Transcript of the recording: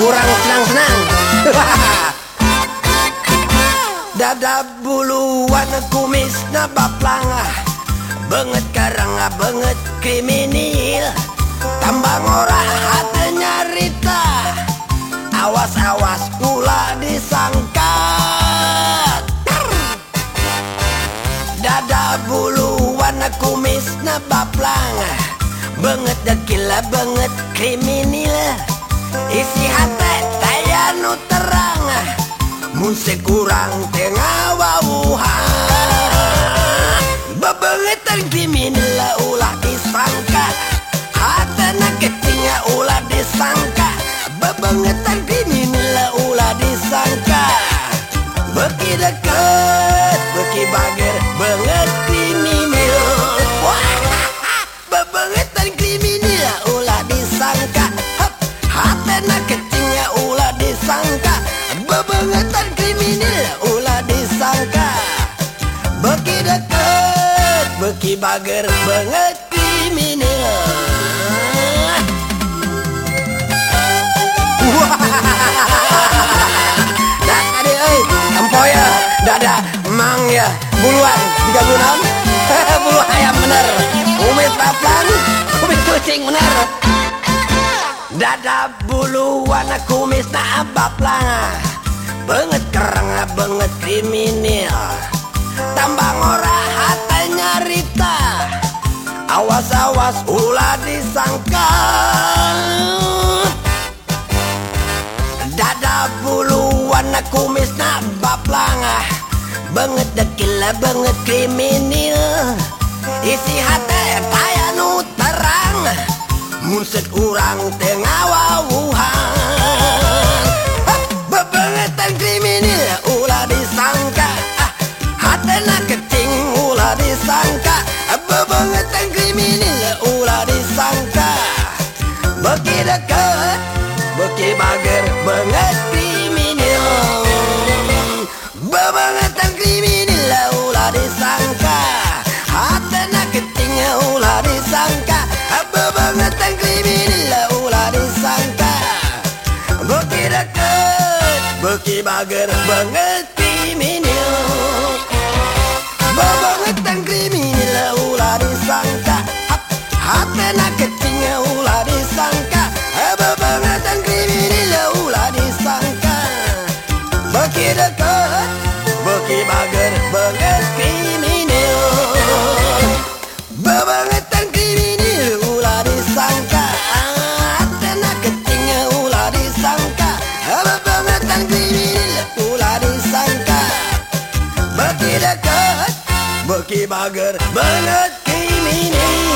kurang senang-senang. Dada buluan kumis na baplanga Benget karanga benget kriminil. Tambang ora hati nyarita. Awas-awas pula disangka Dada buluan kumis na baplanga Benget dekila benget kriminil. isi hati taya nu terang musik kurang te bager banget kriminal Dak ade euy, empoy ya, dada mang ya, buluan 36. Bulu ayam bener. Kumis paplan, kumis kucing bener. Dada buluan kumis na baplang. Banget kereng banget kriminal. Tambang ora hati nyarita. Awas-awas ulah disangka. Dada buluan kumis na baplang Banget dekila banget kriminal. Isi hati taya nu terang. Munset urang tengah wawuhan bager banget kriminal Bebengetan kriminal ulah disangka Hatena keting ulah disangka. Bebengetan kriminal ulah disangka. Beki dekat Beki bager banget Bebengetan kriminal ulah disangka. Beki dekat Beki bager banget kriminal